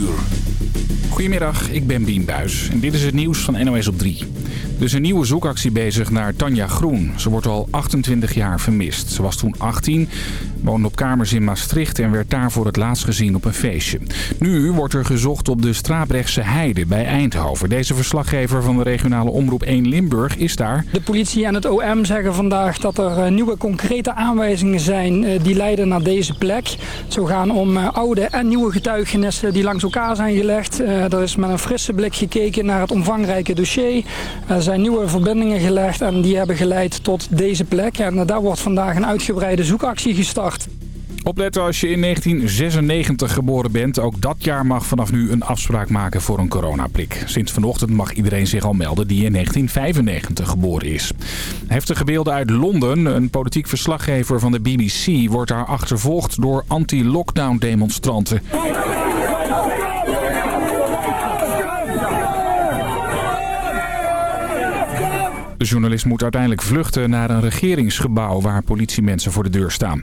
uur. Goedemiddag, ik ben Bien Buis en dit is het nieuws van NOS op 3. Er is een nieuwe zoekactie bezig naar Tanja Groen. Ze wordt al 28 jaar vermist. Ze was toen 18, woonde op kamers in Maastricht en werd daar voor het laatst gezien op een feestje. Nu wordt er gezocht op de Strabrechtse Heide bij Eindhoven. Deze verslaggever van de regionale omroep 1 Limburg is daar. De politie en het OM zeggen vandaag dat er eh, nieuwe concrete aanwijzingen zijn eh, die leiden naar deze plek. Zo gaan om eh, oude en nieuwe getuigenissen die langs elkaar zijn gelegd. Er is met een frisse blik gekeken naar het omvangrijke dossier. Er zijn nieuwe verbindingen gelegd en die hebben geleid tot deze plek. En daar wordt vandaag een uitgebreide zoekactie gestart. Opletten als je in 1996 geboren bent. Ook dat jaar mag vanaf nu een afspraak maken voor een coronaprik. Sinds vanochtend mag iedereen zich al melden die in 1995 geboren is. Heftige beelden uit Londen. Een politiek verslaggever van de BBC wordt daar achtervolgd door anti-lockdown demonstranten. De journalist moet uiteindelijk vluchten naar een regeringsgebouw waar politiemensen voor de deur staan.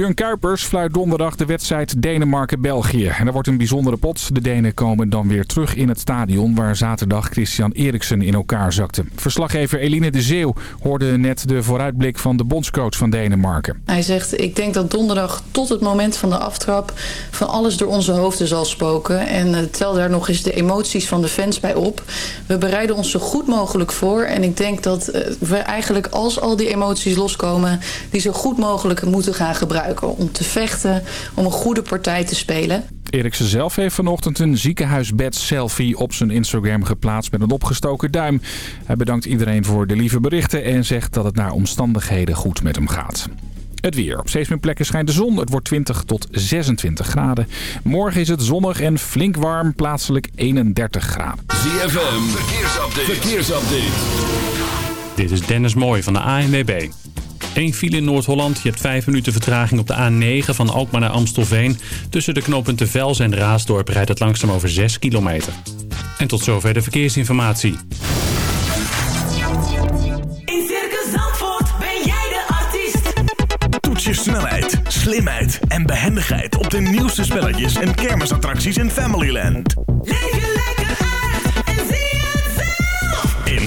Björn Kuipers fluit donderdag de wedstrijd Denemarken-België. En er wordt een bijzondere pot. De Denen komen dan weer terug in het stadion waar zaterdag Christian Eriksen in elkaar zakte. Verslaggever Eline de Zeeuw hoorde net de vooruitblik van de bondscoach van Denemarken. Hij zegt, ik denk dat donderdag tot het moment van de aftrap van alles door onze hoofden zal spoken. En tel daar nog eens de emoties van de fans bij op. We bereiden ons zo goed mogelijk voor. En ik denk dat eh, we eigenlijk als al die emoties loskomen, die zo goed mogelijk moeten gaan gebruiken om te vechten, om een goede partij te spelen. Eriksen zelf heeft vanochtend een ziekenhuisbed-selfie op zijn Instagram geplaatst met een opgestoken duim. Hij bedankt iedereen voor de lieve berichten en zegt dat het naar omstandigheden goed met hem gaat. Het weer. Op steeds meer plekken schijnt de zon. Het wordt 20 tot 26 graden. Morgen is het zonnig en flink warm, plaatselijk 31 graden. ZFM, verkeersupdate. verkeersupdate. Dit is Dennis Mooij van de ANWB. Eén file in Noord-Holland. Je hebt vijf minuten vertraging op de A9 van Alkmaar naar Amstelveen. Tussen de knooppunten Vels en Raasdorp rijdt het langzaam over 6 kilometer. En tot zover de verkeersinformatie. In Circus Zandvoort ben jij de artiest. Toets je snelheid, slimheid en behendigheid op de nieuwste spelletjes en kermisattracties in Familyland. Leef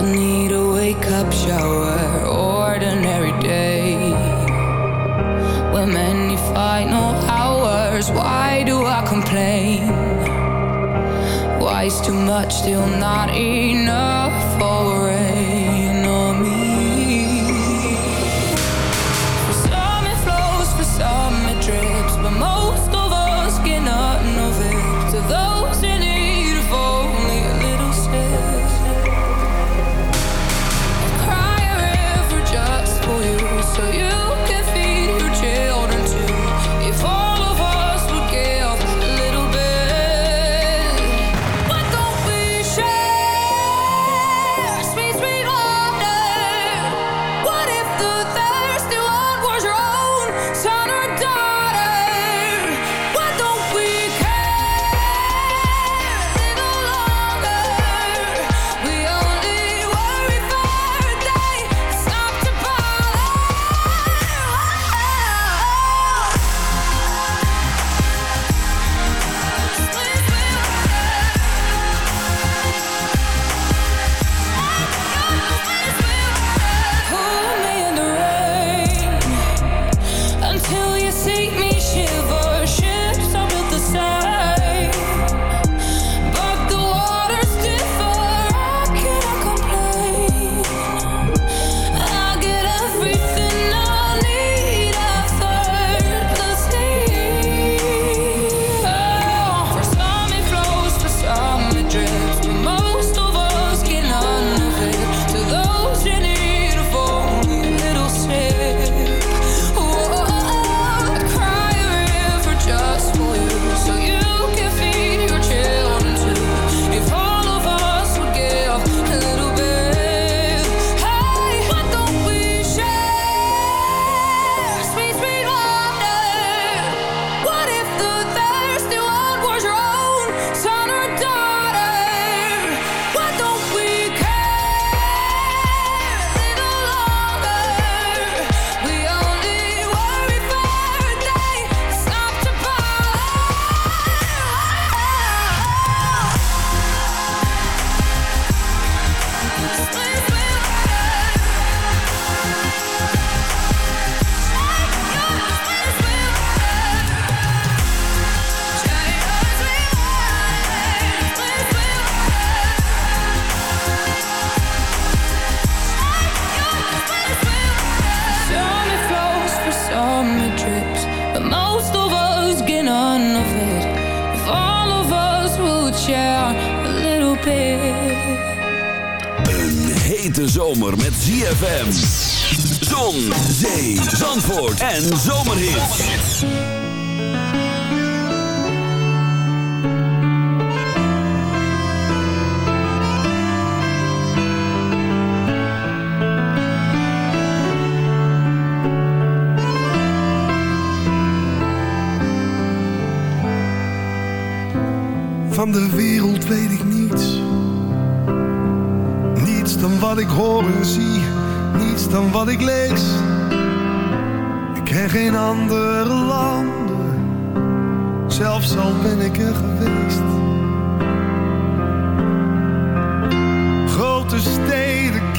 I need a wake up shower, ordinary day. When many final hours, why do I complain? Why is too much still not enough for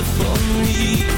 For me.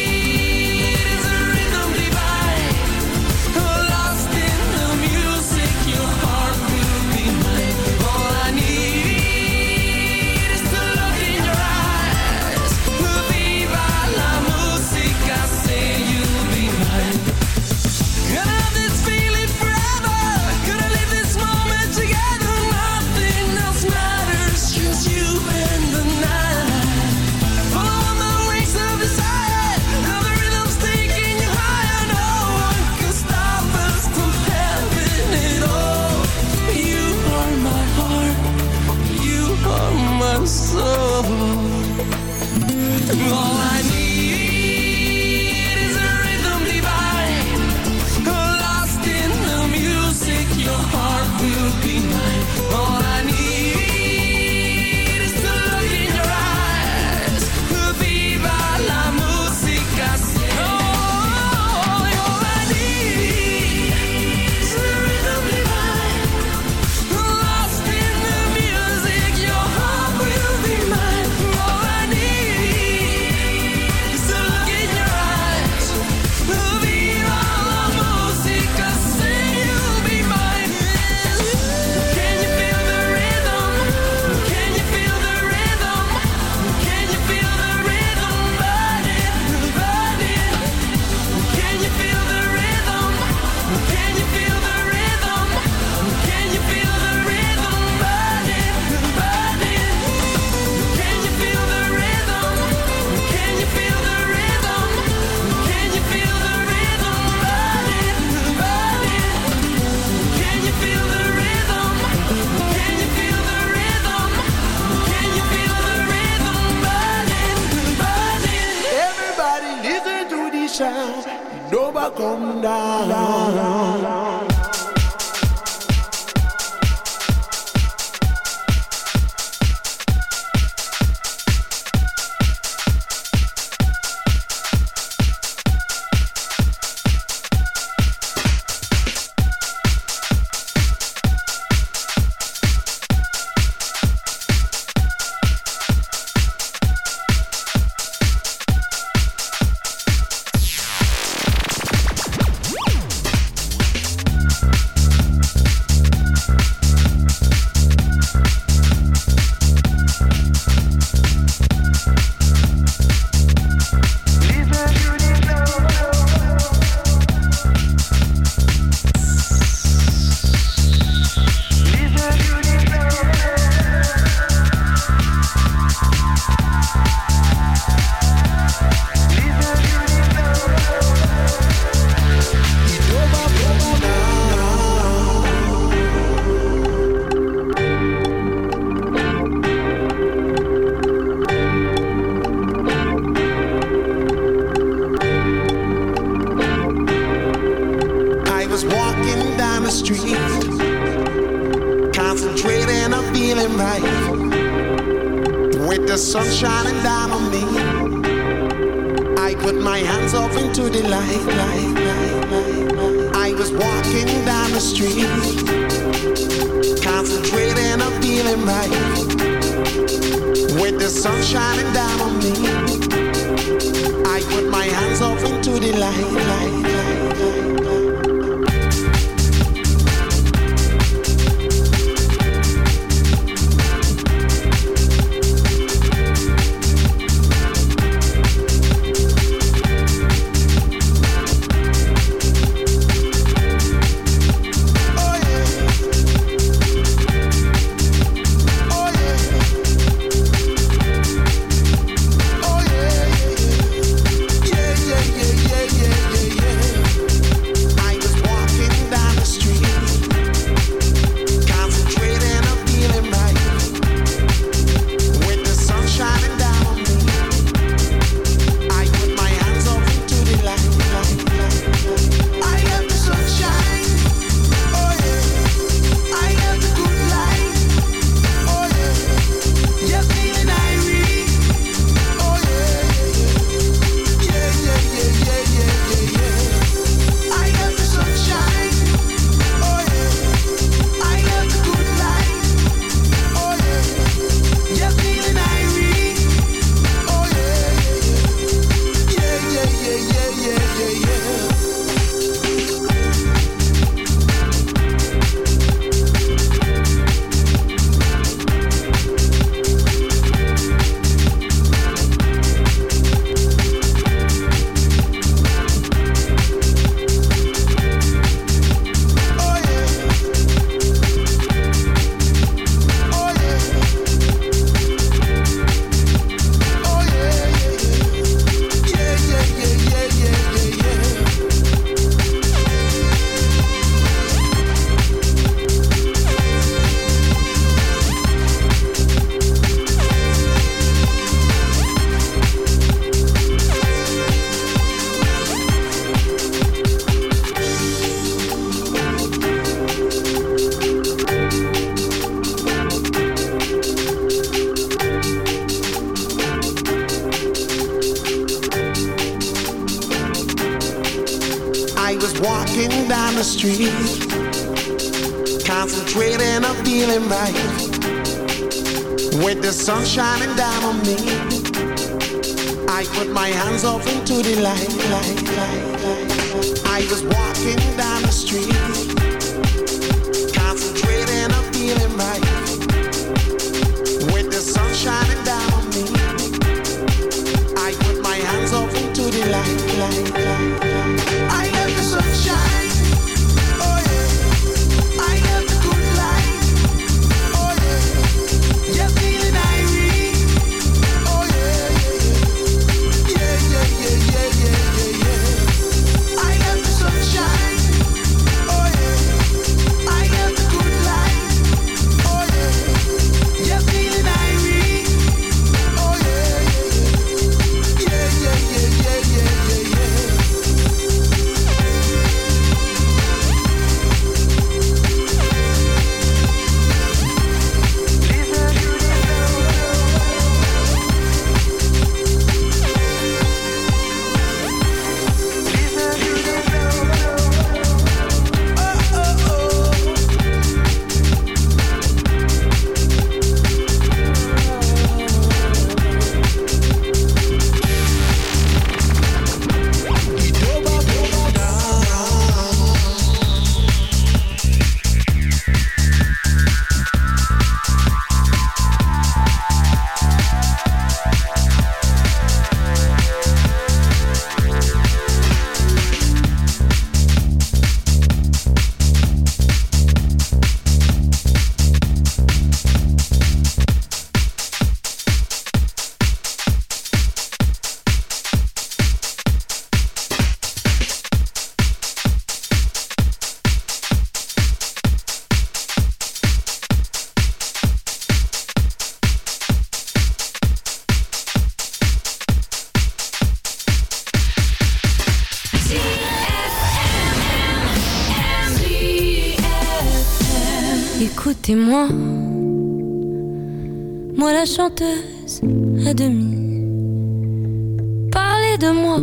De moi,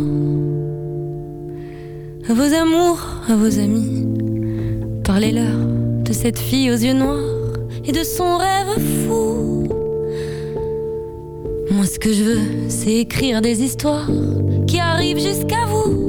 à vos amours, à vos amis. Parlez-leur de cette fille aux yeux noirs et de son rêve fou. Moi, ce que je veux, c'est écrire des histoires qui arrivent jusqu'à vous.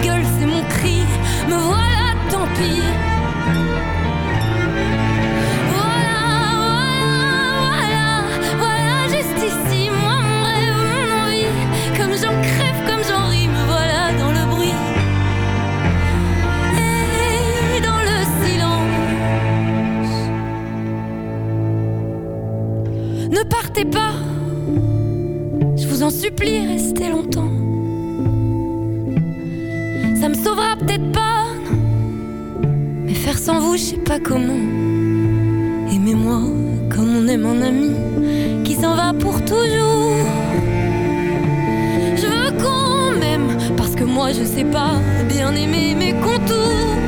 C'est mon cri, me voilà tant pis. Voilà, voilà, voilà, voilà, juste ici. Moi, mon rêve, mon oui. Comme j'en crève, comme j'en ris, me voilà dans le bruit et dans le silence. Ne partez pas, je vous en supplie, restez longtemps. Je sais pas comment. Aimez-moi comme on aime un ami qui s'en va pour toujours. Je veux qu'on m'aime parce que moi je sais pas bien aimer mes contours.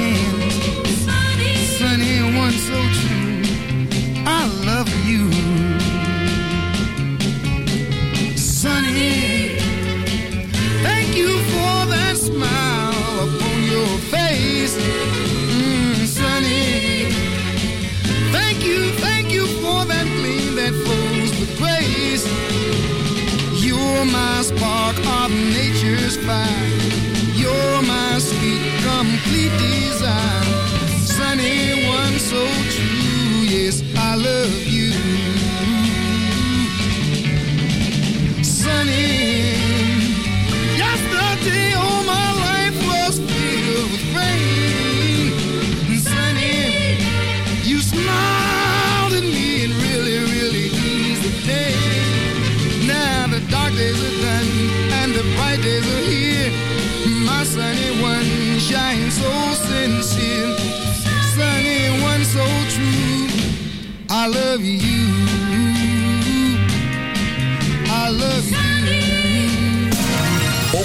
just fine.